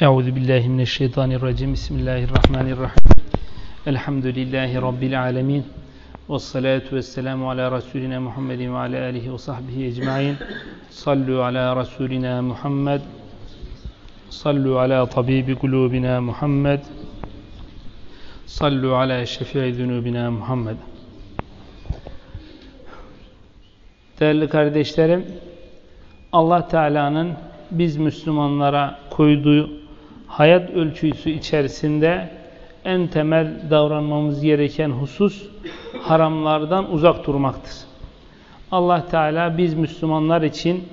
Euzu billahi mineşşeytanirracim. Bismillahirrahmanirrahim. Elhamdülillahi rabbil alamin. Ves salatu vesselamu ala rasulina Muhammedin ve ala alihi ve sahbihi ecmaîn. Sallu ala rasulina Muhammed. Sallu ala tabibi kulubina Muhammed. Sallu ala şefii zunubina Muhammed. Değerli kardeşlerim, Allah Teala'nın biz Müslümanlara koyduğu hayat ölçüsü içerisinde en temel davranmamız gereken husus haramlardan uzak durmaktır. Allah Teala biz Müslümanlar için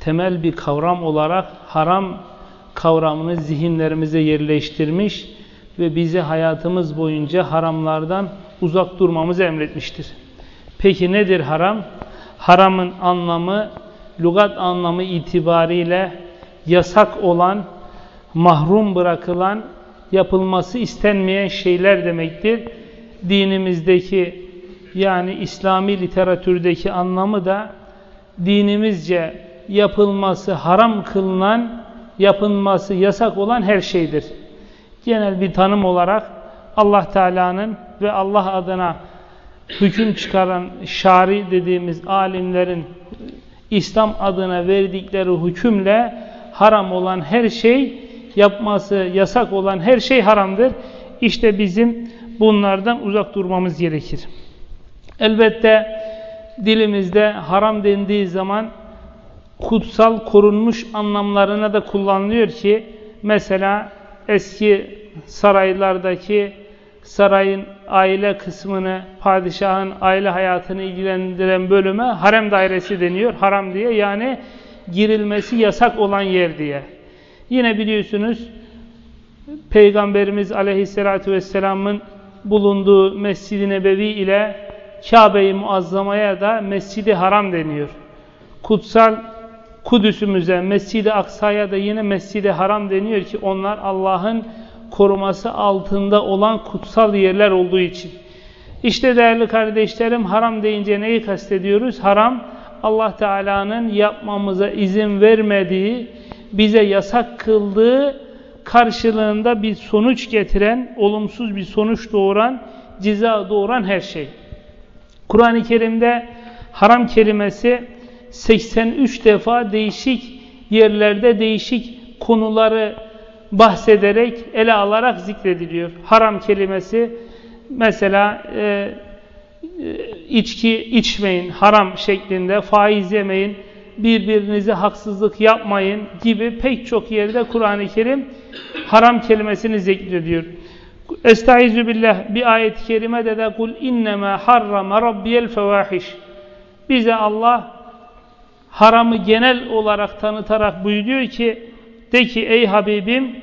temel bir kavram olarak haram kavramını zihinlerimize yerleştirmiş ve bizi hayatımız boyunca haramlardan uzak durmamızı emretmiştir. Peki nedir haram? Haramın anlamı, lügat anlamı itibariyle yasak olan, mahrum bırakılan, yapılması istenmeyen şeyler demektir. Dinimizdeki yani İslami literatürdeki anlamı da dinimizce yapılması haram kılınan, yapılması yasak olan her şeydir. Genel bir tanım olarak Allah Teala'nın ve Allah adına hüküm çıkaran şari dediğimiz alimlerin İslam adına verdikleri hükümle haram olan her şey, yapması yasak olan her şey haramdır. İşte bizim bunlardan uzak durmamız gerekir. Elbette dilimizde haram dendiği zaman kutsal korunmuş anlamlarına da kullanılıyor ki mesela eski saraylardaki sarayın aile kısmını, padişahın aile hayatını ilgilendiren bölüme harem dairesi deniyor. Haram diye yani girilmesi yasak olan yer diye. Yine biliyorsunuz Peygamberimiz Aleyhisselatü Vesselam'ın bulunduğu Mescid-i Nebevi ile Kabe-i Muazzama'ya da Mescid-i Haram deniyor. Kutsal Kudüs'ümüze, Mescid-i Aksa'ya da yine Mescid-i Haram deniyor ki onlar Allah'ın koruması altında olan kutsal yerler olduğu için. İşte değerli kardeşlerim haram deyince neyi kastediyoruz? Haram Allah Teala'nın yapmamıza izin vermediği, bize yasak kıldığı karşılığında bir sonuç getiren, olumsuz bir sonuç doğuran, ciza doğuran her şey. Kur'an-ı Kerim'de haram kelimesi 83 defa değişik yerlerde değişik konuları bahsederek, ele alarak zikrediliyor. Haram kelimesi mesela e, içki içmeyin, haram şeklinde, faiz yemeyin, birbirinize haksızlık yapmayın gibi pek çok yerde Kur'an-ı Kerim haram kelimesini zikrediyor. Estaizu billah bir ayet-i kerimede de kul innema harrama rabbiyel fevahiş. Bize Allah haramı genel olarak tanıtarak buyuruyor ki de ki ey Habibim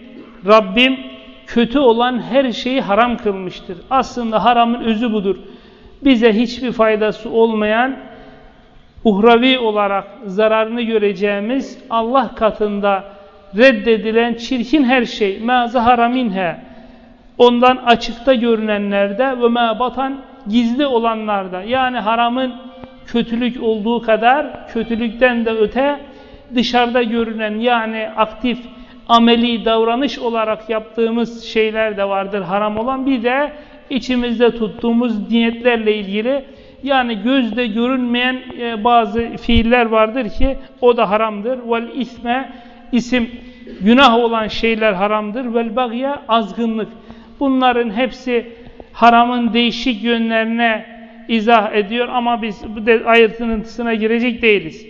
Rabbim kötü olan her şeyi haram kılmıştır. Aslında haramın özü budur. Bize hiçbir faydası olmayan uhravi olarak zararını göreceğimiz Allah katında reddedilen çirkin her şey. ma zahara ondan açıkta görünenlerde ve ma batan gizli olanlarda. Yani haramın kötülük olduğu kadar kötülükten de öte dışarıda görünen yani aktif ameli davranış olarak yaptığımız şeyler de vardır haram olan. Bir de içimizde tuttuğumuz niyetlerle ilgili yani gözde görünmeyen e, bazı fiiller vardır ki o da haramdır. Vel isme isim günah olan şeyler haramdır. Vel bagya azgınlık. Bunların hepsi haramın değişik yönlerine izah ediyor ama biz bu ayrıntısına girecek değiliz.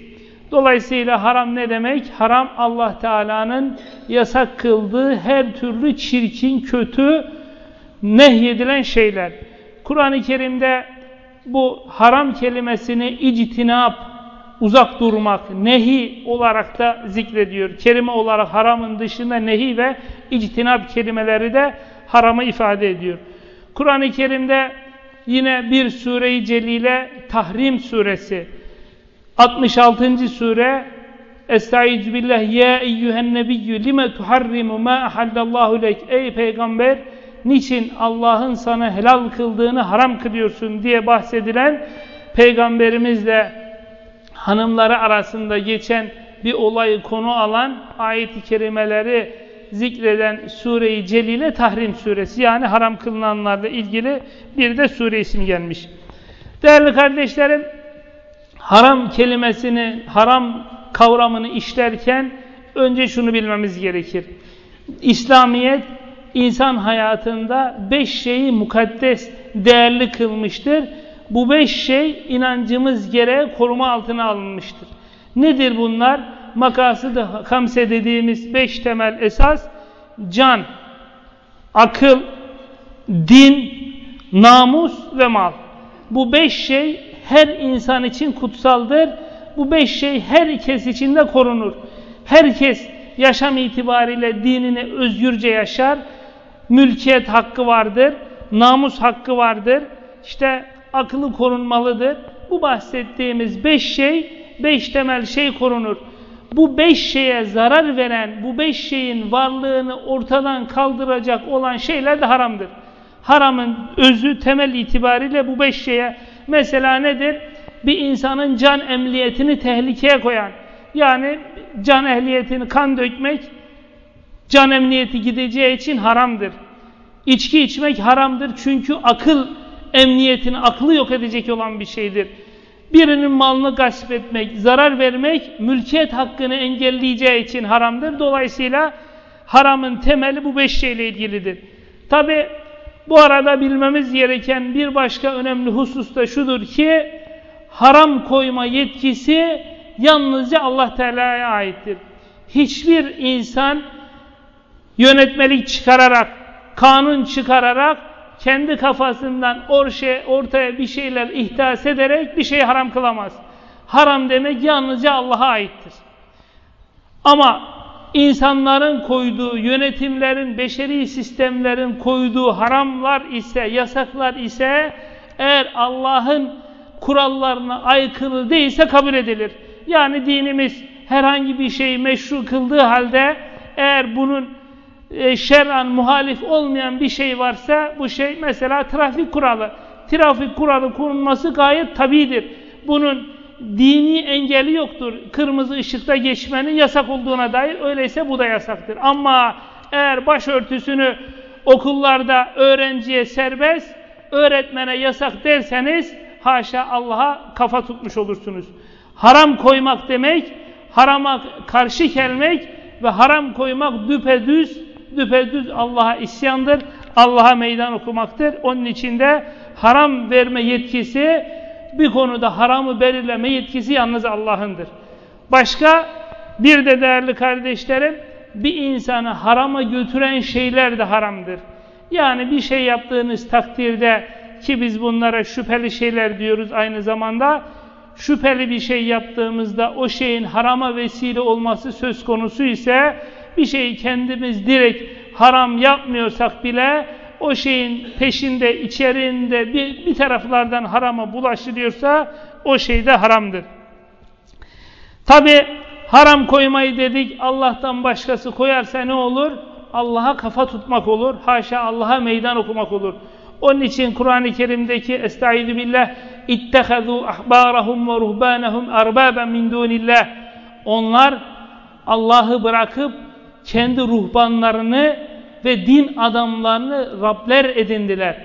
Dolayısıyla haram ne demek? Haram Allah Teala'nın yasak kıldığı her türlü çirkin, kötü, nehyedilen şeyler. Kur'an-ı Kerim'de bu haram kelimesini ictinap, uzak durmak, nehi olarak da zikrediyor. Kelime olarak haramın dışında nehi ve ictinap kelimeleri de haramı ifade ediyor. Kur'an-ı Kerim'de yine bir sure-i celile Tahrim suresi 66. sure Estaizu billah ya eyyühen nebiyyü lime tuharrimu ma ahallallahu lek ey peygamber niçin Allah'ın sana helal kıldığını haram kılıyorsun diye bahsedilen peygamberimizle hanımları arasında geçen bir olayı konu alan ayet-i kerimeleri zikreden Sure-i Celile Tahrim Suresi yani haram kılınanlarla ilgili bir de sure ismi gelmiş. Değerli kardeşlerim haram kelimesini, haram kavramını işlerken önce şunu bilmemiz gerekir. İslamiyet insan hayatında beş şeyi mukaddes, değerli kılmıştır. Bu beş şey inancımız gereği koruma altına alınmıştır. Nedir bunlar? Makasıdı hamse dediğimiz beş temel esas can, akıl, din, namus ve mal. Bu beş şey her insan için kutsaldır. Bu beş şey herkes için de korunur. Herkes yaşam itibariyle dinini özgürce yaşar. Mülkiyet hakkı vardır. Namus hakkı vardır. İşte akıllı korunmalıdır. Bu bahsettiğimiz beş şey, beş temel şey korunur. Bu beş şeye zarar veren, bu beş şeyin varlığını ortadan kaldıracak olan şeyler de haramdır. Haramın özü temel itibariyle bu beş şeye. Mesela nedir? Bir insanın can emniyetini tehlikeye koyan, yani can ehliyetini kan dökmek, can emniyeti gideceği için haramdır. İçki içmek haramdır çünkü akıl emniyetini, aklı yok edecek olan bir şeydir. Birinin malını gasp etmek, zarar vermek, mülkiyet hakkını engelleyeceği için haramdır. Dolayısıyla haramın temeli bu beş şeyle ilgilidir. Tabi bu arada bilmemiz gereken bir başka önemli husus da şudur ki, haram koyma yetkisi yalnızca Allah Teala'ya aittir. Hiçbir insan yönetmelik çıkararak, kanun çıkararak kendi kafasından ortaya bir şeyler ihdas ederek bir şey haram kılamaz. Haram demek yalnızca Allah'a aittir. Ama insanların koyduğu, yönetimlerin, beşeri sistemlerin koyduğu haramlar ise, yasaklar ise eğer Allah'ın kurallarına aykırı değilse kabul edilir. Yani dinimiz herhangi bir şeyi meşru kıldığı halde eğer bunun e, şer'an muhalif olmayan bir şey varsa bu şey mesela trafik kuralı. Trafik kuralı konulması gayet tabidir. Bunun dini engeli yoktur. Kırmızı ışıkta geçmenin yasak olduğuna dair öyleyse bu da yasaktır. Ama eğer başörtüsünü okullarda öğrenciye serbest, öğretmene yasak derseniz haşa Allah'a kafa tutmuş olursunuz. Haram koymak demek, harama karşı gelmek ve haram koymak düpedüz, düpedüz Allah'a isyandır. Allah'a meydan okumaktır. Onun içinde haram verme yetkisi, bir konuda haramı belirleme yetkisi yalnız Allah'ındır. Başka bir de değerli kardeşlerim, bir insanı harama götüren şeyler de haramdır. Yani bir şey yaptığınız takdirde ki biz bunlara şüpheli şeyler diyoruz aynı zamanda, şüpheli bir şey yaptığımızda o şeyin harama vesile olması söz konusu ise bir şeyi kendimiz direkt haram yapmıyorsak bile o şeyin peşinde, içeriğinde bir, bir taraflardan harama bulaşılıyorsa o şey de haramdır. Tabi haram koymayı dedik Allah'tan başkası koyarsa ne olur? Allah'a kafa tutmak olur. Haşa Allah'a meydan okumak olur. Onun için Kur'an-ı Kerim'deki Estaizu billah ittehazû ahbârahum ve ruhbânehum erbâben min dûnillah Onlar Allah'ı bırakıp kendi ruhbanlarını ve din adamlarını Rabler edindiler.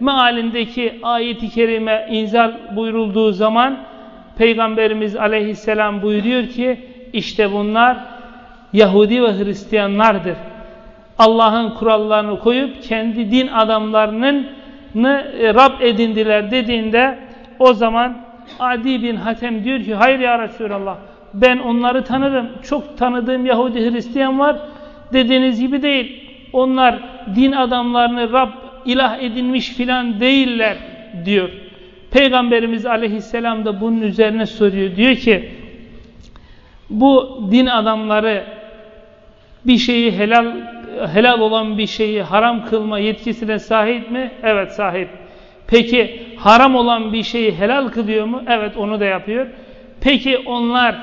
Mealindeki ayeti kerime inzal buyurulduğu zaman Peygamberimiz aleyhisselam buyuruyor ki işte bunlar Yahudi ve Hristiyanlardır. Allah'ın kurallarını koyup kendi din adamlarının e, Rab edindiler dediğinde o zaman Adi bin Hatem diyor ki hayır ya Resulallah ben onları tanırım. Çok tanıdığım Yahudi Hristiyan var. Dediğiniz gibi değil. Onlar din adamlarını Rab ilah edinmiş filan değiller diyor. Peygamberimiz aleyhisselam da bunun üzerine soruyor. Diyor ki bu din adamları bir şeyi helal helal olan bir şeyi haram kılma yetkisine sahip mi? Evet sahip. Peki haram olan bir şeyi helal kılıyor mu? Evet onu da yapıyor. Peki onlar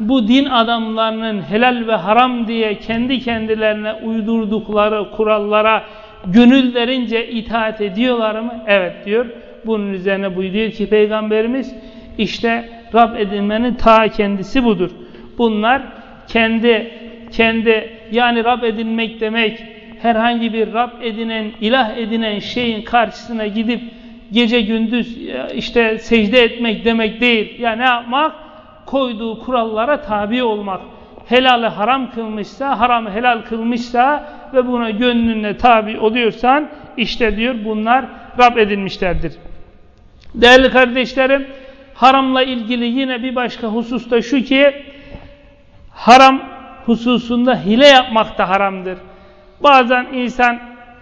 bu din adamlarının helal ve haram diye kendi kendilerine uydurdukları kurallara gönüllerince itaat ediyorlar mı? Evet diyor. Bunun üzerine buyuruyor ki Peygamberimiz işte Rab edinmenin ta kendisi budur. Bunlar kendi kendi yani Rab edinmek demek herhangi bir Rab edinen, ilah edinen şeyin karşısına gidip gece gündüz işte secde etmek demek değil. Ya ne yapmak? Koyduğu kurallara tabi olmak. Helalı haram kılmışsa, haramı helal kılmışsa ve buna gönlünle tabi oluyorsan işte diyor bunlar Rab edinmişlerdir. Değerli kardeşlerim, haramla ilgili yine bir başka husus da şu ki haram hususunda hile yapmak da haramdır. Bazen insan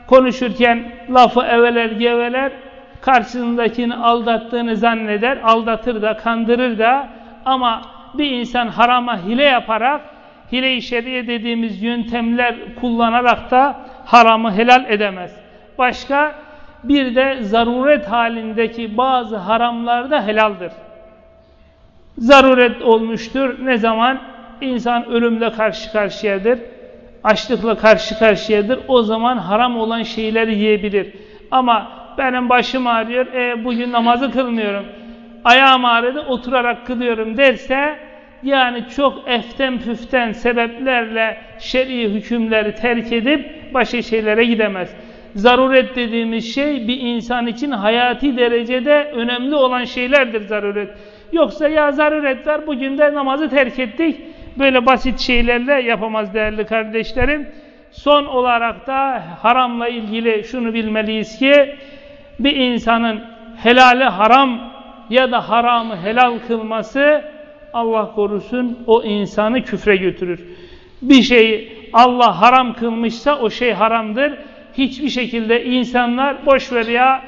konuşurken lafı eveler geveler, karşısındakini aldattığını zanneder, aldatır da, kandırır da ama bir insan harama hile yaparak, hile-i şeriye dediğimiz yöntemler kullanarak da haramı helal edemez. Başka bir de zaruret halindeki bazı haramlar da helaldir. Zaruret olmuştur. Ne zaman? insan ölümle karşı karşıyadır. Açlıkla karşı karşıyadır. O zaman haram olan şeyleri yiyebilir. Ama benim başım ağrıyor, e, bugün namazı kılmıyorum. Ayağım ağrıdı, oturarak kılıyorum derse yani çok eften püften sebeplerle şer'i hükümleri terk edip başka şeylere gidemez. Zaruret dediğimiz şey bir insan için hayati derecede önemli olan şeylerdir zaruret. Yoksa ya zaruret var bugün de namazı terk ettik. Böyle basit şeylerle yapamaz değerli kardeşlerim. Son olarak da haramla ilgili şunu bilmeliyiz ki bir insanın helali haram ya da haramı helal kılması Allah korusun o insanı küfre götürür. Bir şeyi Allah haram kılmışsa o şey haramdır. Hiçbir şekilde insanlar boş ver ya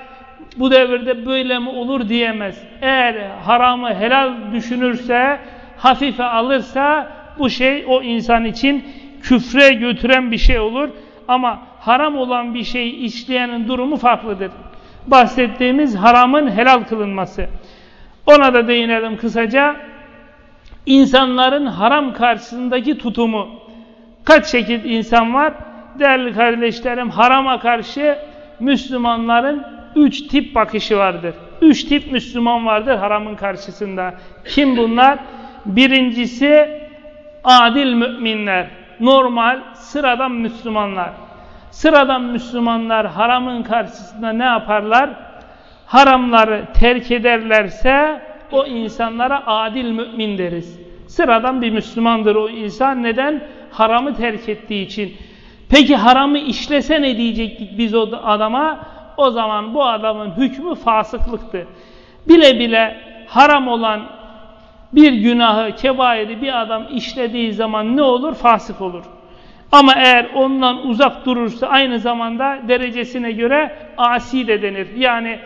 bu devirde böyle mi olur diyemez. Eğer haramı helal düşünürse, hafife alırsa bu şey o insan için küfre götüren bir şey olur. Ama haram olan bir şeyi işleyenin durumu farklıdır. Bahsettiğimiz haramın helal kılınması. Ona da değinelim kısaca. İnsanların haram karşısındaki tutumu. Kaç şekil insan var? Değerli kardeşlerim harama karşı Müslümanların üç tip bakışı vardır. Üç tip Müslüman vardır haramın karşısında. Kim bunlar? Birincisi adil müminler, normal, sıradan Müslümanlar. Sıradan Müslümanlar haramın karşısında ne yaparlar? Haramları terk ederlerse o insanlara adil mümin deriz. Sıradan bir Müslümandır o insan. Neden? Haramı terk ettiği için. Peki haramı işlese ne diyecektik biz o adama? O zaman bu adamın hükmü fasıklıktı. Bile bile haram olan bir günahı, kebairi bir adam işlediği zaman ne olur? Fasık olur. Ama eğer ondan uzak durursa aynı zamanda derecesine göre asi de denir. Yani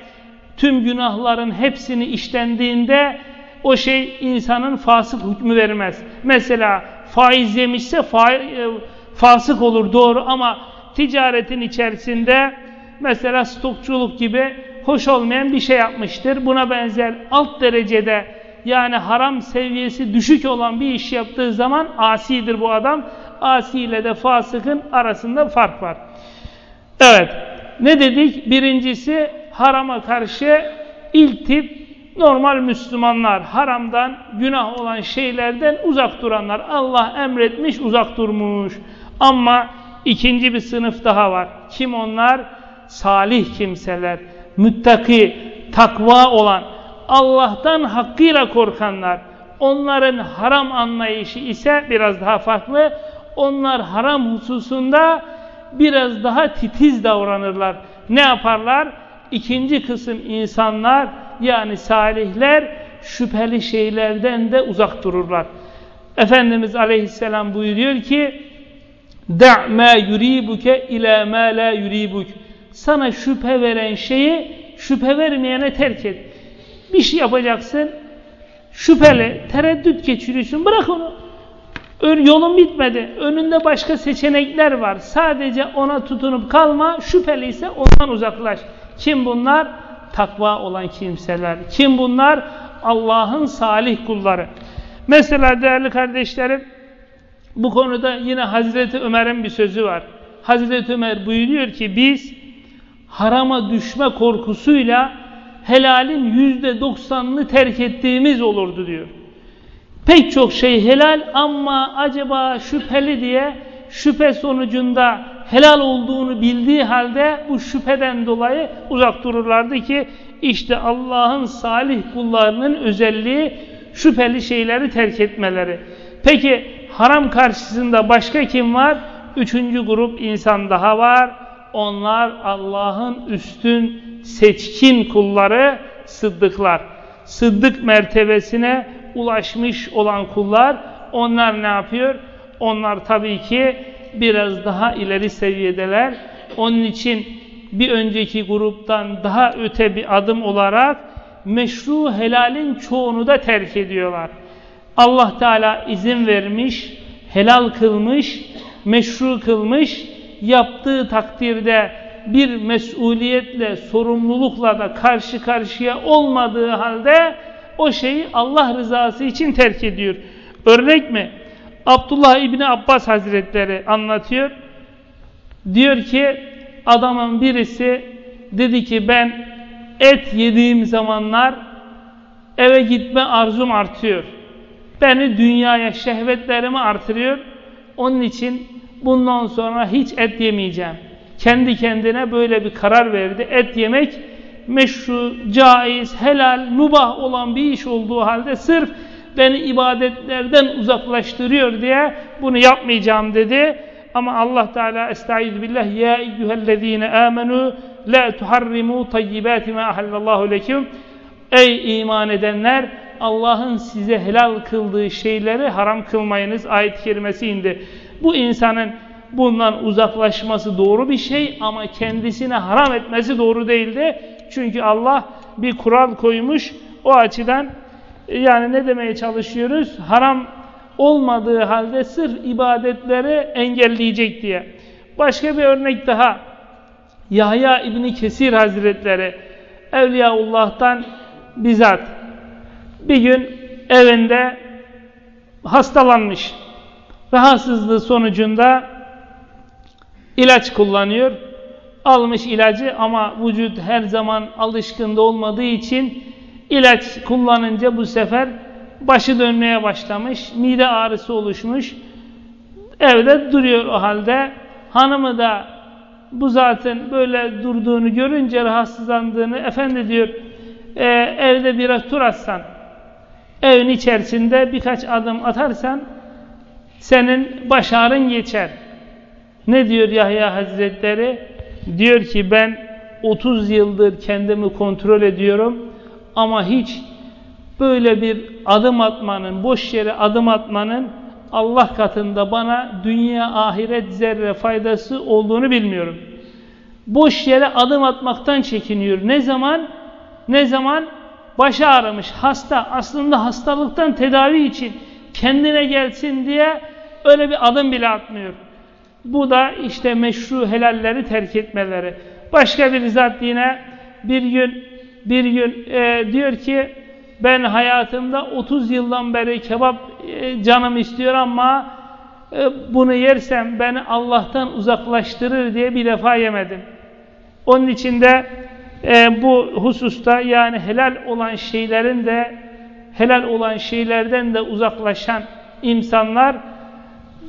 tüm günahların hepsini işlendiğinde o şey insanın fasık hükmü vermez. Mesela faiz yemişse fa e, fasık olur doğru ama ticaretin içerisinde mesela stokçuluk gibi hoş olmayan bir şey yapmıştır. Buna benzer alt derecede yani haram seviyesi düşük olan bir iş yaptığı zaman asidir bu adam. Asi ile de fasıkın arasında fark var. Evet. Ne dedik? Birincisi harama karşı ilk tip normal Müslümanlar. Haramdan, günah olan şeylerden uzak duranlar. Allah emretmiş, uzak durmuş. Ama ikinci bir sınıf daha var. Kim onlar? Salih kimseler. Müttaki, takva olan, Allah'tan hakkıyla korkanlar, onların haram anlayışı ise biraz daha farklı. Onlar haram hususunda biraz daha titiz davranırlar. Ne yaparlar? İkinci kısım insanlar yani salihler şüpheli şeylerden de uzak dururlar. Efendimiz aleyhisselam buyuruyor ki Da' ma yuribuke ila ma la yuribuk Sana şüphe veren şeyi şüphe vermeyene terk et. Bir şey yapacaksın şüpheli, tereddüt geçiriyorsun bırak onu. Ön, yolun bitmedi. Önünde başka seçenekler var. Sadece ona tutunup kalma. Şüpheliyse ondan uzaklaş. Kim bunlar? Takva olan kimseler. Kim bunlar? Allah'ın salih kulları. Mesela değerli kardeşlerim bu konuda yine Hazreti Ömer'in bir sözü var. Hazreti Ömer buyuruyor ki biz harama düşme korkusuyla helalin yüzde doksanını terk ettiğimiz olurdu diyor. Pek çok şey helal ama acaba şüpheli diye şüphe sonucunda helal olduğunu bildiği halde bu şüpheden dolayı uzak dururlardı ki işte Allah'ın salih kullarının özelliği şüpheli şeyleri terk etmeleri. Peki haram karşısında başka kim var? Üçüncü grup insan daha var. Onlar Allah'ın üstün seçkin kulları, sıddıklar. Sıddık mertebesine ulaşmış olan kullar onlar ne yapıyor? Onlar tabii ki biraz daha ileri seviyedeler. Onun için bir önceki gruptan daha öte bir adım olarak meşru helalin çoğunu da terk ediyorlar. Allah Teala izin vermiş, helal kılmış, meşru kılmış, yaptığı takdirde bir mesuliyetle, sorumlulukla da karşı karşıya olmadığı halde o şeyi Allah rızası için terk ediyor. Örnek mi? Abdullah İbni Abbas Hazretleri anlatıyor. Diyor ki adamın birisi dedi ki ben et yediğim zamanlar eve gitme arzum artıyor. Beni dünyaya şehvetlerimi artırıyor. Onun için bundan sonra hiç et yemeyeceğim. Kendi kendine böyle bir karar verdi. Et yemek meşru, caiz, helal, mubah olan bir iş olduğu halde sırf beni ibadetlerden uzaklaştırıyor diye bunu yapmayacağım dedi. Ama Allah Teala estaizu billah ya eyyühellezine amenu la tuharrimu tayyibati ma ahallallahu lekum Ey iman edenler Allah'ın size helal kıldığı şeyleri haram kılmayınız ayet kerimesi indi. Bu insanın bundan uzaklaşması doğru bir şey ama kendisine haram etmesi doğru değildi. Çünkü Allah bir kural koymuş. O açıdan yani ne demeye çalışıyoruz? Haram olmadığı halde sırf ibadetleri engelleyecek diye. Başka bir örnek daha. Yahya İbni Kesir Hazretleri Evliyaullah'tan bizzat bir gün evinde hastalanmış. Rahatsızlığı sonucunda ilaç kullanıyor. Almış ilacı ama vücut her zaman alışkında olmadığı için ilaç kullanınca bu sefer başı dönmeye başlamış. Mide ağrısı oluşmuş. Evde duruyor o halde. Hanımı da bu zaten böyle durduğunu görünce rahatsızlandığını efendi diyor e, evde biraz tur atsan evin içerisinde birkaç adım atarsan senin baş ağrın geçer. Ne diyor Yahya Hazretleri? Diyor ki ben 30 yıldır kendimi kontrol ediyorum ama hiç böyle bir adım atmanın, boş yere adım atmanın Allah katında bana dünya ahiret zerre faydası olduğunu bilmiyorum. Boş yere adım atmaktan çekiniyor. Ne zaman? Ne zaman? Başı ağrımış, hasta. Aslında hastalıktan tedavi için kendine gelsin diye öyle bir adım bile atmıyor. Bu da işte meşru helalleri terk etmeleri. Başka bir zat yine bir gün bir gün e, diyor ki ben hayatımda 30 yıldan beri kebap e, canım istiyor ama e, bunu yersem beni Allah'tan uzaklaştırır diye bir defa yemedim. Onun için de e, bu hususta yani helal olan şeylerin de helal olan şeylerden de uzaklaşan insanlar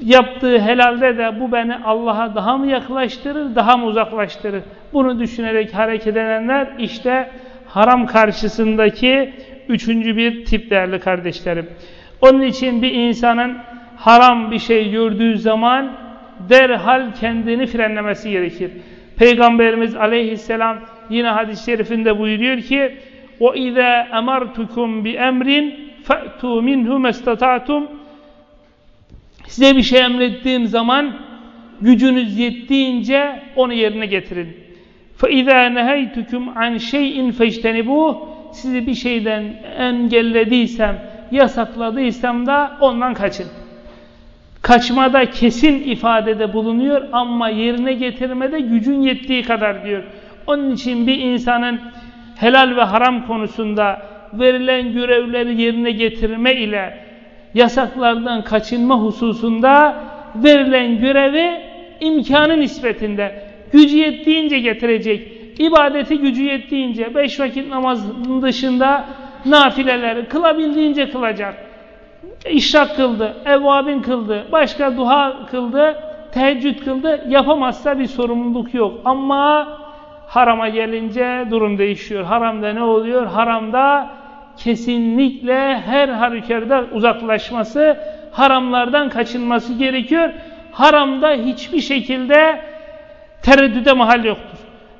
yaptığı helalde de bu beni Allah'a daha mı yaklaştırır, daha mı uzaklaştırır? Bunu düşünerek hareket edenler işte haram karşısındaki üçüncü bir tip değerli kardeşlerim. Onun için bir insanın haram bir şey gördüğü zaman derhal kendini frenlemesi gerekir. Peygamberimiz aleyhisselam yine hadis-i şerifinde buyuruyor ki وَاِذَا اَمَرْتُكُمْ بِاَمْرٍ فَأْتُوا مِنْهُ مَسْتَطَعْتُمْ Size bir şey emrettiğim zaman gücünüz yettiğince onu yerine getirin. فَاِذَا نَهَيْتُكُمْ عَنْ شَيْءٍ فَاجْتَنِبُوهُ Sizi bir şeyden engellediysem, yasakladıysam da ondan kaçın. Kaçmada kesin ifadede bulunuyor ama yerine getirmede gücün yettiği kadar diyor. Onun için bir insanın helal ve haram konusunda verilen görevleri yerine getirme ile yasaklardan kaçınma hususunda verilen görevi imkanı nispetinde gücü yettiğince getirecek. İbadeti gücü yettiğince beş vakit namazın dışında nafileleri kılabildiğince kılacak. İşrak kıldı, evvabin kıldı, başka duha kıldı. teheccüd kıldı. Yapamazsa bir sorumluluk yok. Ama harama gelince durum değişiyor. Haramda ne oluyor? Haramda kesinlikle her halükarda uzaklaşması, haramlardan kaçınması gerekiyor. Haramda hiçbir şekilde tereddüde mahal yoktur.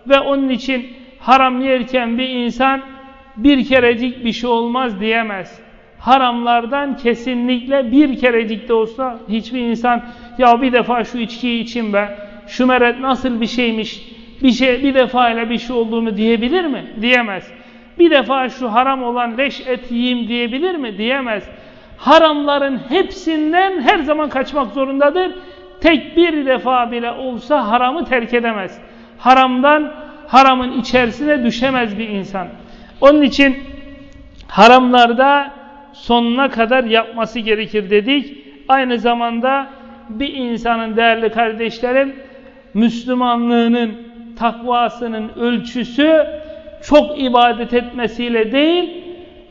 Ve onun için haram yerken bir insan bir kerecik bir şey olmaz diyemez. Haramlardan kesinlikle bir kerecik de olsa hiçbir insan ya bir defa şu içkiyi için be, şu meret nasıl bir şeymiş, bir şey bir defa ile bir şey olduğunu diyebilir mi? Diyemez. Bir defa şu haram olan leş et yiyeyim diyebilir mi? Diyemez. Haramların hepsinden her zaman kaçmak zorundadır. Tek bir defa bile olsa haramı terk edemez. Haramdan, haramın içerisine düşemez bir insan. Onun için haramlarda sonuna kadar yapması gerekir dedik. Aynı zamanda bir insanın değerli kardeşlerim Müslümanlığının, takvasının ölçüsü çok ibadet etmesiyle değil,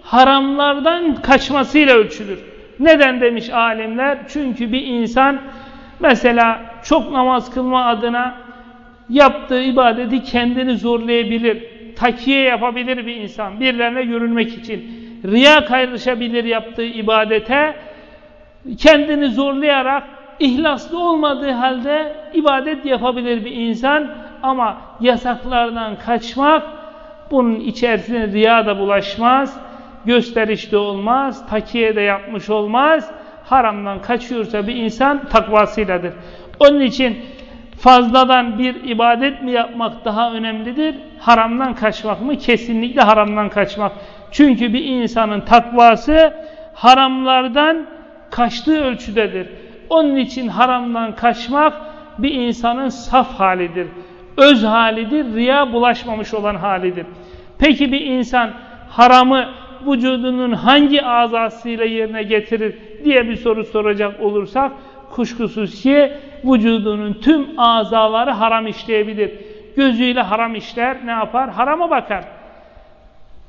haramlardan kaçmasıyla ölçülür. Neden demiş alimler? Çünkü bir insan mesela çok namaz kılma adına yaptığı ibadeti kendini zorlayabilir. Takiye yapabilir bir insan birilerine görünmek için. Riya kayrışabilir yaptığı ibadete. Kendini zorlayarak ihlaslı olmadığı halde ibadet yapabilir bir insan ama yasaklardan kaçmak bunun içerisine riya da bulaşmaz, gösteriş de olmaz, takiye de yapmış olmaz. Haramdan kaçıyorsa bir insan takvasıyladır. Onun için fazladan bir ibadet mi yapmak daha önemlidir? Haramdan kaçmak mı? Kesinlikle haramdan kaçmak. Çünkü bir insanın takvası haramlardan kaçtığı ölçüdedir. Onun için haramdan kaçmak bir insanın saf halidir. Öz halidir, riya bulaşmamış olan halidir. Peki bir insan haramı vücudunun hangi azasıyla yerine getirir diye bir soru soracak olursak kuşkusuz ki vücudunun tüm azaları haram işleyebilir. Gözüyle haram işler ne yapar? Harama bakar.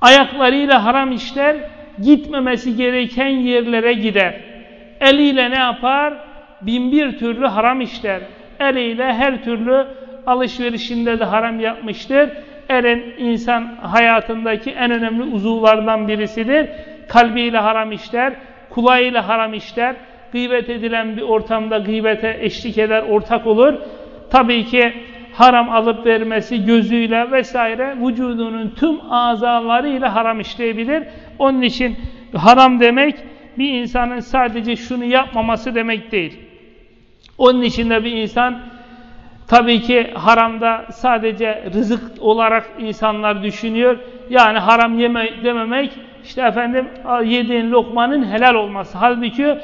Ayaklarıyla haram işler, gitmemesi gereken yerlere gider. Eliyle ne yapar? Binbir türlü haram işler. Eliyle her türlü alışverişinde de haram yapmıştır. Eren insan hayatındaki en önemli uzuvlardan birisidir. Kalbiyle haram işler, kulağıyla haram işler, gıybet edilen bir ortamda gıybete eşlik eder, ortak olur. Tabii ki haram alıp vermesi gözüyle vesaire vücudunun tüm azalarıyla haram işleyebilir. Onun için haram demek bir insanın sadece şunu yapmaması demek değil. Onun için de bir insan tabii ki haramda sadece rızık olarak insanlar düşünüyor. Yani haram yeme dememek işte efendim yediğin lokmanın helal olması. Halbuki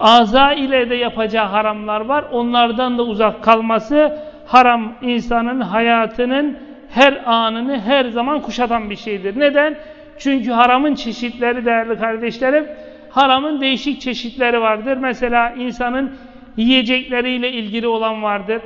aza ile de yapacağı haramlar var. Onlardan da uzak kalması haram insanın hayatının her anını her zaman kuşatan bir şeydir. Neden? Çünkü haramın çeşitleri değerli kardeşlerim, haramın değişik çeşitleri vardır. Mesela insanın yiyecekleriyle ilgili olan vardır.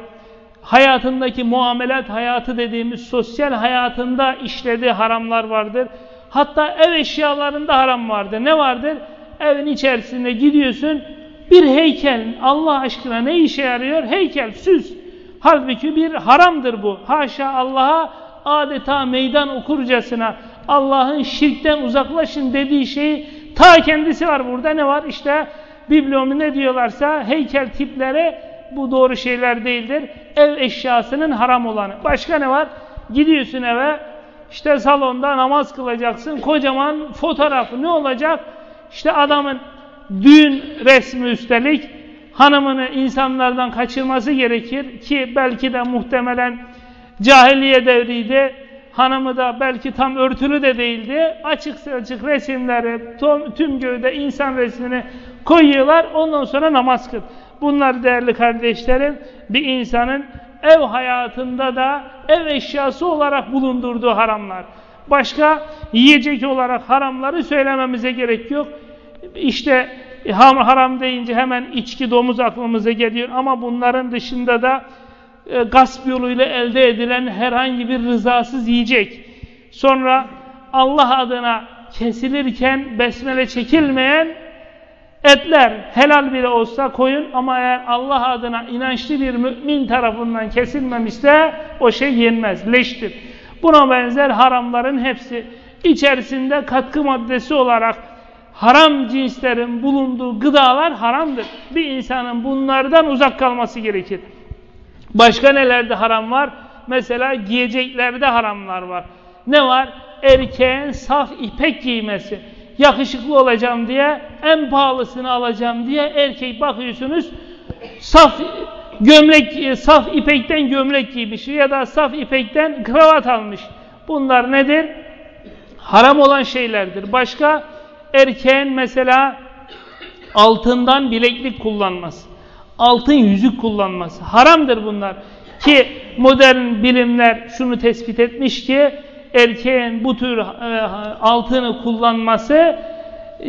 Hayatındaki muamelat hayatı dediğimiz sosyal hayatında işlediği haramlar vardır. Hatta ev eşyalarında haram vardır. Ne vardır? Evin içerisinde gidiyorsun, bir heykel Allah aşkına ne işe yarıyor? Heykel, süs. Halbuki bir haramdır bu. Haşa Allah'a adeta meydan okurcasına Allah'ın şirkten uzaklaşın dediği şeyi ta kendisi var burada. Ne var? İşte bibliomu ne diyorlarsa heykel tipleri bu doğru şeyler değildir. Ev eşyasının haram olanı. Başka ne var? Gidiyorsun eve işte salonda namaz kılacaksın. Kocaman fotoğrafı ne olacak? İşte adamın düğün resmi üstelik hanımını insanlardan kaçırması gerekir ki belki de muhtemelen cahiliye devriydi. Hanımı da belki tam örtülü de değildi. Açık açık resimleri tüm köyde insan resmini koyuyorlar. Ondan sonra namaz kıl. Bunlar değerli kardeşlerim bir insanın ev hayatında da ev eşyası olarak bulundurduğu haramlar. Başka yiyecek olarak haramları söylememize gerek yok. İşte haram deyince hemen içki, domuz aklımıza geliyor ama bunların dışında da e, gasp yoluyla elde edilen herhangi bir rızasız yiyecek. Sonra Allah adına kesilirken besmele çekilmeyen Etler helal bile olsa koyun ama eğer Allah adına inançlı bir mümin tarafından kesilmemişse o şey yenmez, leştir. Buna benzer haramların hepsi içerisinde katkı maddesi olarak haram cinslerin bulunduğu gıdalar haramdır. Bir insanın bunlardan uzak kalması gerekir. Başka nelerde haram var? Mesela giyeceklerde haramlar var. Ne var? Erkeğin saf ipek giymesi. Yakışıklı olacağım diye, en pahalısını alacağım diye erkek bakıyorsunuz saf gömlek, saf ipekten gömlek giymiş ya da saf ipekten kravat almış. Bunlar nedir? Haram olan şeylerdir. Başka erkeğin mesela altından bileklik kullanması, altın yüzük kullanması. Haramdır bunlar. Ki modern bilimler şunu tespit etmiş ki erkeğin bu tür e, altını kullanması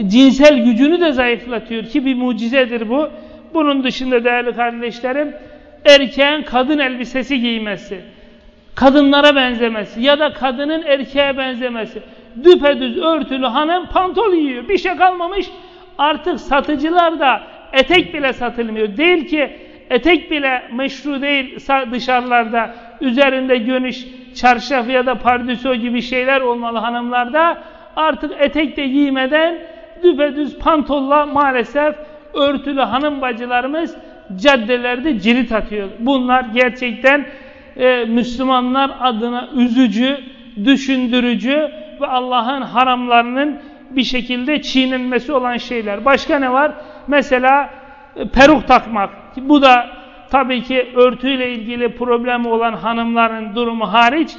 cinsel gücünü de zayıflatıyor ki bir mucizedir bu. Bunun dışında değerli kardeşlerim erkeğin kadın elbisesi giymesi, kadınlara benzemesi ya da kadının erkeğe benzemesi. Düpedüz örtülü hanım pantol giyiyor. Bir şey kalmamış. Artık satıcılar da etek bile satılmıyor. Değil ki etek bile meşru değil dışarılarda. Üzerinde gönüş, çarşaf ya da pardüsö gibi şeyler olmalı hanımlarda. Artık etek de giymeden düpedüz pantolla maalesef örtülü hanım bacılarımız caddelerde cirit atıyor. Bunlar gerçekten e, Müslümanlar adına üzücü, düşündürücü ve Allah'ın haramlarının bir şekilde çiğnenmesi olan şeyler. Başka ne var? Mesela e, peruk takmak. Bu da tabii ki örtüyle ilgili problemi olan hanımların durumu hariç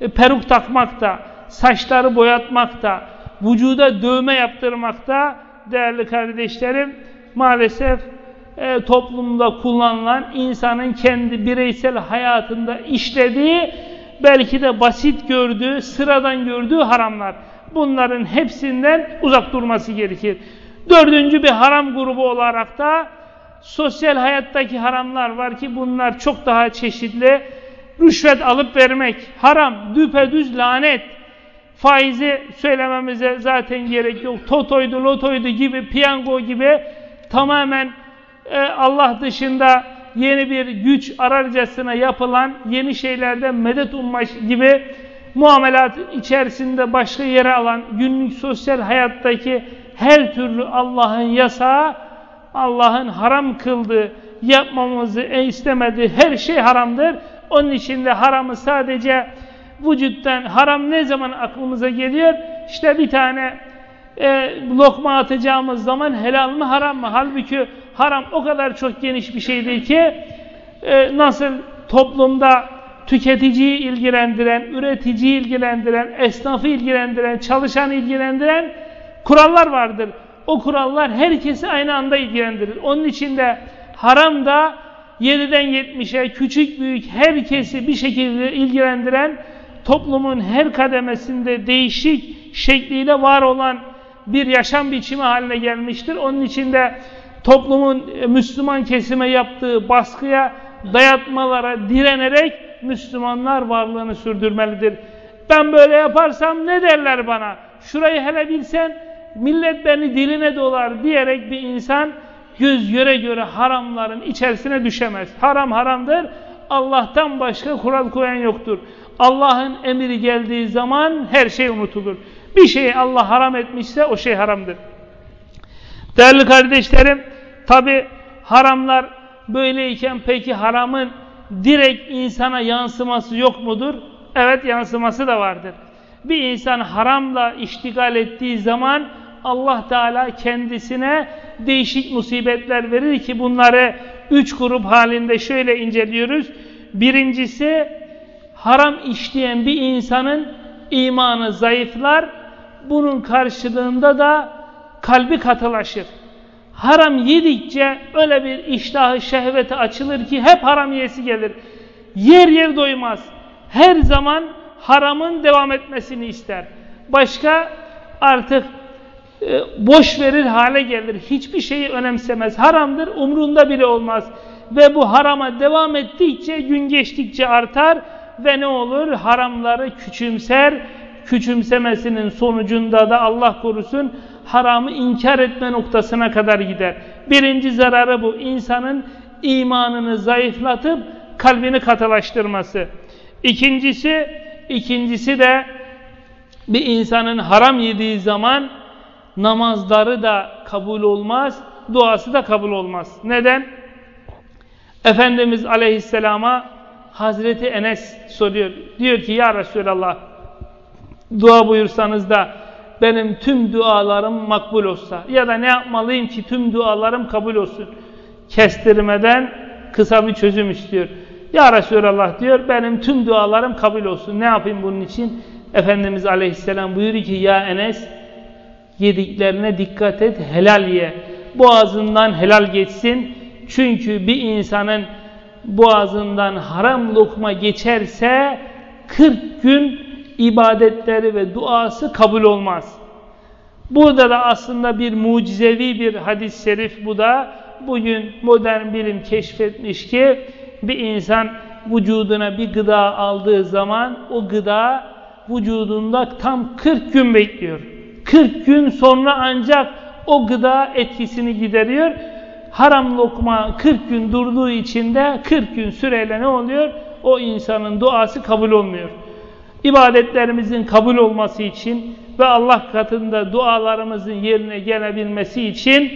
e, peruk takmak da, saçları boyatmak da, vücuda dövme yaptırmak da değerli kardeşlerim maalesef e, toplumda kullanılan insanın kendi bireysel hayatında işlediği belki de basit gördüğü, sıradan gördüğü haramlar. Bunların hepsinden uzak durması gerekir. Dördüncü bir haram grubu olarak da sosyal hayattaki haramlar var ki bunlar çok daha çeşitli. Rüşvet alıp vermek, haram, düpedüz lanet. Faizi söylememize zaten gerek yok. Totoydu, lotoydu gibi, piyango gibi tamamen e, Allah dışında yeni bir güç ararcasına yapılan yeni şeylerden medet ummak gibi muamelat içerisinde başka yere alan günlük sosyal hayattaki her türlü Allah'ın yasağı, Allah'ın haram kıldığı, yapmamızı istemediği her şey haramdır. Onun için de haramı sadece vücuttan, haram ne zaman aklımıza geliyor? İşte bir tane e, lokma atacağımız zaman helal mı haram mı? Halbuki haram o kadar çok geniş bir şeydir ki e, nasıl toplumda tüketiciyi ilgilendiren, üreticiyi ilgilendiren, esnafı ilgilendiren, çalışanı ilgilendiren kurallar vardır. O kurallar herkesi aynı anda ilgilendirir. Onun için de haram da 7'den 70'e küçük büyük herkesi bir şekilde ilgilendiren toplumun her kademesinde değişik şekliyle var olan bir yaşam biçimi haline gelmiştir. Onun için de toplumun e, Müslüman kesime yaptığı baskıya, dayatmalara direnerek Müslümanlar varlığını sürdürmelidir. Ben böyle yaparsam ne derler bana? Şurayı hele bilsen millet beni diline dolar diyerek bir insan göz göre göre haramların içerisine düşemez. Haram haramdır. Allah'tan başka kural koyan yoktur. Allah'ın emri geldiği zaman her şey unutulur. Bir şeyi Allah haram etmişse o şey haramdır. Değerli kardeşlerim, tabi haramlar böyleyken peki haramın direkt insana yansıması yok mudur? Evet yansıması da vardır. Bir insan haramla iştigal ettiği zaman Allah Teala kendisine değişik musibetler verir ki bunları üç grup halinde şöyle inceliyoruz. Birincisi haram işleyen bir insanın imanı zayıflar, bunun karşılığında da kalbi katılaşır. Haram yedikçe öyle bir iştahı şehveti açılır ki hep haram yiyesi gelir. Yer yer doymaz. Her zaman haramın devam etmesini ister. Başka artık boş verir hale gelir. Hiçbir şeyi önemsemez. Haramdır, umrunda bile olmaz. Ve bu harama devam ettikçe, gün geçtikçe artar ve ne olur? Haramları küçümser, küçümsemesinin sonucunda da Allah korusun haramı inkar etme noktasına kadar gider. Birinci zararı bu. insanın imanını zayıflatıp kalbini katılaştırması. İkincisi, ikincisi de bir insanın haram yediği zaman namazları da kabul olmaz, duası da kabul olmaz. Neden? Efendimiz Aleyhisselam'a Hazreti Enes soruyor. Diyor ki ya Resulallah dua buyursanız da benim tüm dualarım makbul olsa ya da ne yapmalıyım ki tüm dualarım kabul olsun. Kestirmeden kısa bir çözüm istiyor. Ya Resulallah diyor benim tüm dualarım kabul olsun. Ne yapayım bunun için? Efendimiz Aleyhisselam buyuruyor ki ya Enes yediklerine dikkat et helal ye. Boğazından helal geçsin. Çünkü bir insanın boğazından haram lokma geçerse 40 gün ibadetleri ve duası kabul olmaz. Burada da aslında bir mucizevi bir hadis-i şerif bu da. Bugün modern bilim keşfetmiş ki bir insan vücuduna bir gıda aldığı zaman o gıda vücudunda tam 40 gün bekliyor. 40 gün sonra ancak o gıda etkisini gideriyor. Haram lokma 40 gün durduğu için de 40 gün süreyle ne oluyor? O insanın duası kabul olmuyor. İbadetlerimizin kabul olması için ve Allah katında dualarımızın yerine gelebilmesi için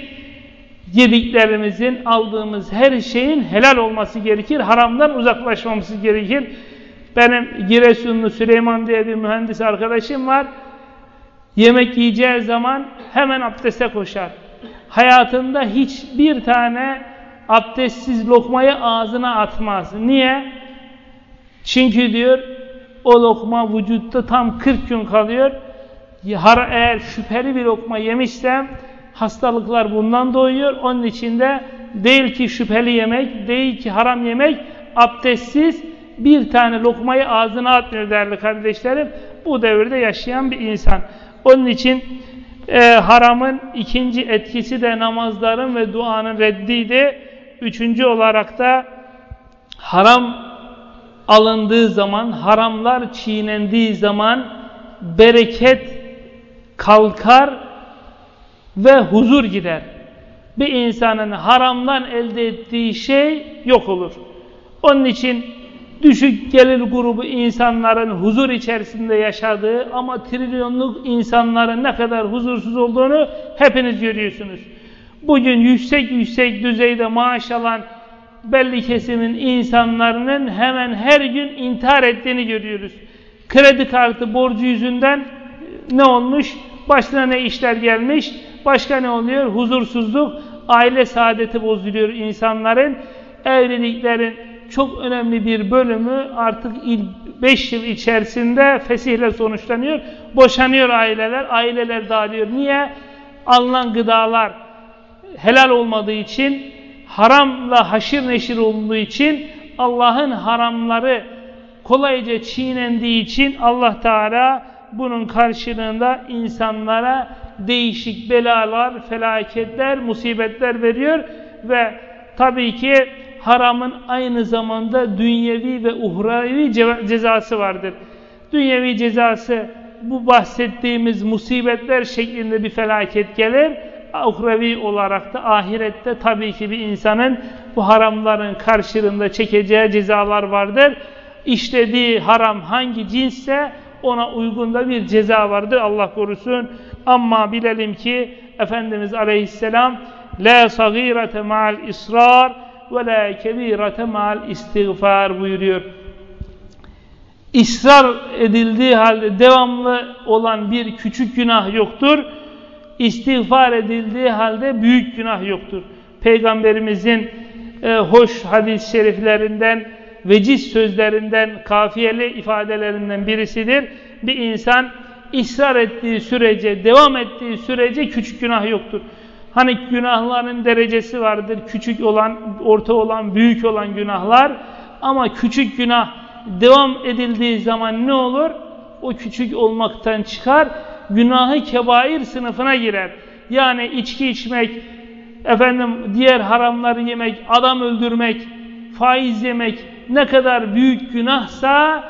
yediklerimizin, aldığımız her şeyin helal olması gerekir. Haramdan uzaklaşmamız gerekir. Benim Giresunlu Süleyman diye bir mühendis arkadaşım var. Yemek yiyeceği zaman hemen abdeste koşar. Hayatında hiçbir tane abdestsiz lokmayı ağzına atmaz. Niye? Çünkü diyor o lokma vücutta tam 40 gün kalıyor. Eğer şüpheli bir lokma yemişsem hastalıklar bundan doğuyor. Onun için de değil ki şüpheli yemek, değil ki haram yemek, abdestsiz bir tane lokmayı ağzına atmıyor değerli kardeşlerim. Bu devirde yaşayan bir insan. Onun için e, haramın ikinci etkisi de namazların ve duanın reddiydi. Üçüncü olarak da haram alındığı zaman, haramlar çiğnendiği zaman bereket kalkar ve huzur gider. Bir insanın haramdan elde ettiği şey yok olur. Onun için düşük gelir grubu insanların huzur içerisinde yaşadığı ama trilyonluk insanların ne kadar huzursuz olduğunu hepiniz görüyorsunuz. Bugün yüksek yüksek düzeyde maaş alan belli kesimin insanların hemen her gün intihar ettiğini görüyoruz. Kredi kartı borcu yüzünden ne olmuş? Başına ne işler gelmiş? Başka ne oluyor? Huzursuzluk, aile saadeti bozuluyor insanların. Evliliklerin çok önemli bir bölümü artık 5 yıl içerisinde fesihle sonuçlanıyor. Boşanıyor aileler, aileler dağılıyor. Niye? Alınan gıdalar helal olmadığı için, haramla haşir neşir olduğu için, Allah'ın haramları kolayca çiğnendiği için Allah Teala bunun karşılığında insanlara değişik belalar, felaketler, musibetler veriyor ve tabii ki haramın aynı zamanda dünyevi ve uhravi cezası vardır. Dünyevi cezası bu bahsettiğimiz musibetler şeklinde bir felaket gelir. Uhrevi olarak da ahirette tabii ki bir insanın bu haramların karşılığında çekeceği cezalar vardır. İşlediği haram hangi cinsse ona uygun da bir ceza vardır Allah korusun. Ama bilelim ki Efendimiz Aleyhisselam la sagirete ma'al israr ve la kebirete ma'al istiğfar buyuruyor. İsrar edildiği halde devamlı olan bir küçük günah yoktur. İstiğfar edildiği halde büyük günah yoktur. Peygamberimizin e, hoş hadis-i şeriflerinden, veciz sözlerinden, kafiyeli ifadelerinden birisidir. Bir insan ısrar ettiği sürece, devam ettiği sürece küçük günah yoktur. Hani günahların derecesi vardır. Küçük olan, orta olan, büyük olan günahlar. Ama küçük günah devam edildiği zaman ne olur? O küçük olmaktan çıkar. Günahı kebair sınıfına girer. Yani içki içmek, efendim diğer haramları yemek, adam öldürmek, faiz yemek ne kadar büyük günahsa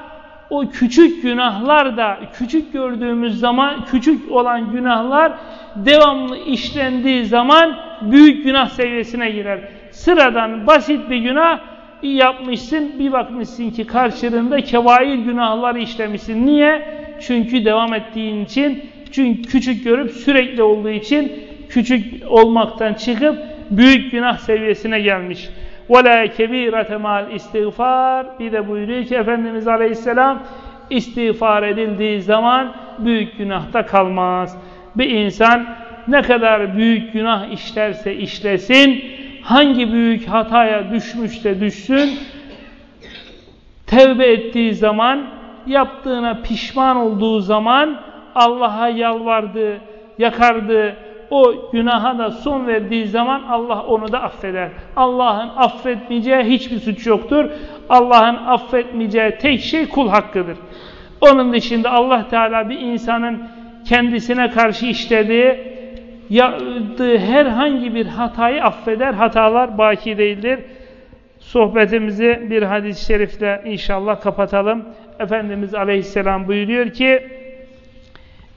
o küçük günahlar da küçük gördüğümüz zaman küçük olan günahlar devamlı işlendiği zaman büyük günah seviyesine girer. Sıradan basit bir günah yapmışsın bir bakmışsın ki karşılığında kevair günahlar işlemişsin. Niye? Çünkü devam ettiğin için çünkü küçük görüp sürekli olduğu için küçük olmaktan çıkıp büyük günah seviyesine gelmiş. وَلَا كَب۪يرَةَ مَالْ istiğfar Bir de buyuruyor ki Efendimiz Aleyhisselam istiğfar edildiği zaman büyük günahta kalmaz. Bir insan ne kadar büyük günah işlerse işlesin, hangi büyük hataya düşmüşse düşsün, tevbe ettiği zaman, yaptığına pişman olduğu zaman Allah'a yalvardı, yakardı, o günaha da son verdiği zaman Allah onu da affeder. Allah'ın affetmeyeceği hiçbir suç yoktur. Allah'ın affetmeyeceği tek şey kul hakkıdır. Onun dışında Allah Teala bir insanın kendisine karşı işlediği, yaptığı herhangi bir hatayı affeder. Hatalar baki değildir. Sohbetimizi bir hadis-i şerifle inşallah kapatalım. Efendimiz Aleyhisselam buyuruyor ki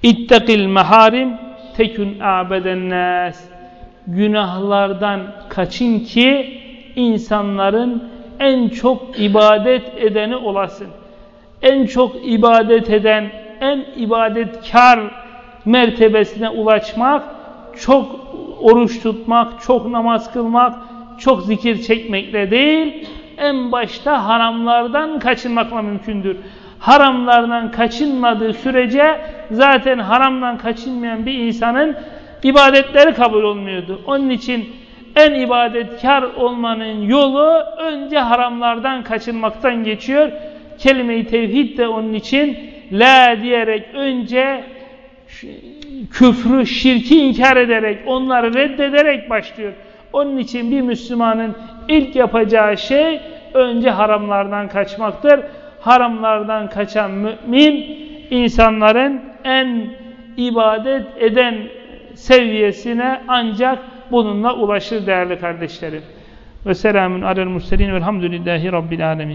İttakil meharim tekün abeden nas. Günahlardan kaçın ki insanların en çok ibadet edeni olasın. En çok ibadet eden, en ibadetkar mertebesine ulaşmak, çok oruç tutmak, çok namaz kılmak, çok zikir çekmekle değil, en başta haramlardan kaçınmakla mümkündür haramlardan kaçınmadığı sürece zaten haramdan kaçınmayan bir insanın ibadetleri kabul olmuyordu. Onun için en ibadetkar olmanın yolu önce haramlardan kaçınmaktan geçiyor. Kelime-i tevhid de onun için la diyerek önce küfrü, şirki inkar ederek, onları reddederek başlıyor. Onun için bir Müslümanın ilk yapacağı şey önce haramlardan kaçmaktır haramlardan kaçan mümin insanların en ibadet eden seviyesine ancak bununla ulaşır değerli kardeşlerim. Ve selamun alel murselin velhamdülillahi rabbil alemin.